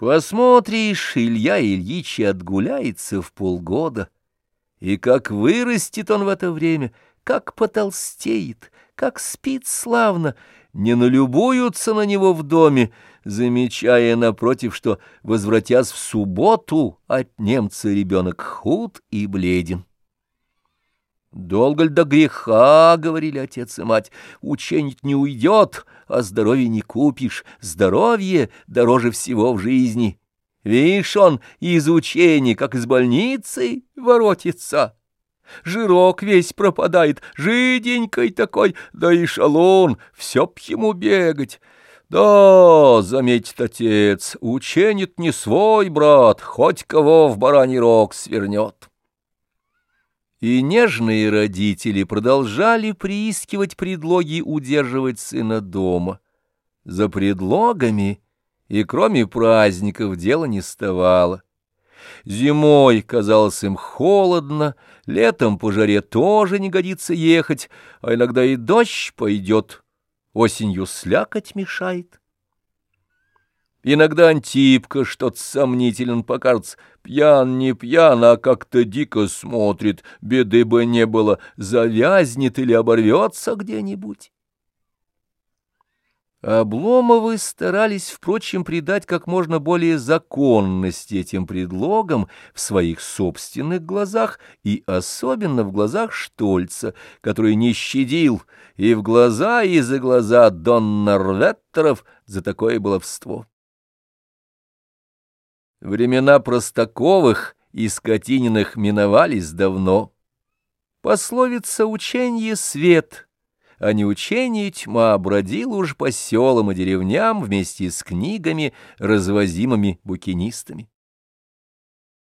Посмотришь, Илья Ильич отгуляется в полгода, и как вырастет он в это время, как потолстеет, как спит славно, не налюбуются на него в доме, замечая, напротив, что, возвратясь в субботу, от немца ребенок худ и бледен. «Долго ли до греха, — говорили отец и мать, — ученить не уйдет, а здоровье не купишь, здоровье дороже всего в жизни. Видишь, он из учения, как из больницы, воротится». Жирок весь пропадает, жиденькой такой, да и шалун, все б ему бегать. Да, заметит отец, ученит не свой брат, хоть кого в бараний рог свернет. И нежные родители продолжали приискивать предлоги удерживать сына дома. За предлогами и кроме праздников дело не ставало. Зимой казалось им холодно, летом по жаре тоже не годится ехать, а иногда и дождь пойдет, осенью слякоть мешает. Иногда Антипка что-то сомнителен покажется, пьян не пьян, а как-то дико смотрит, беды бы не было, завязнет или оборвется где-нибудь. Обломовы старались, впрочем, придать как можно более законности этим предлогам в своих собственных глазах и особенно в глазах Штольца, который не щадил и в глаза, и за глаза Доннерветтеров за такое баловство. Времена Простаковых и Скотининых миновались давно. Пословица «ученье свет», а не учение тьма бродила уж по селам и деревням вместе с книгами, развозимыми букинистами.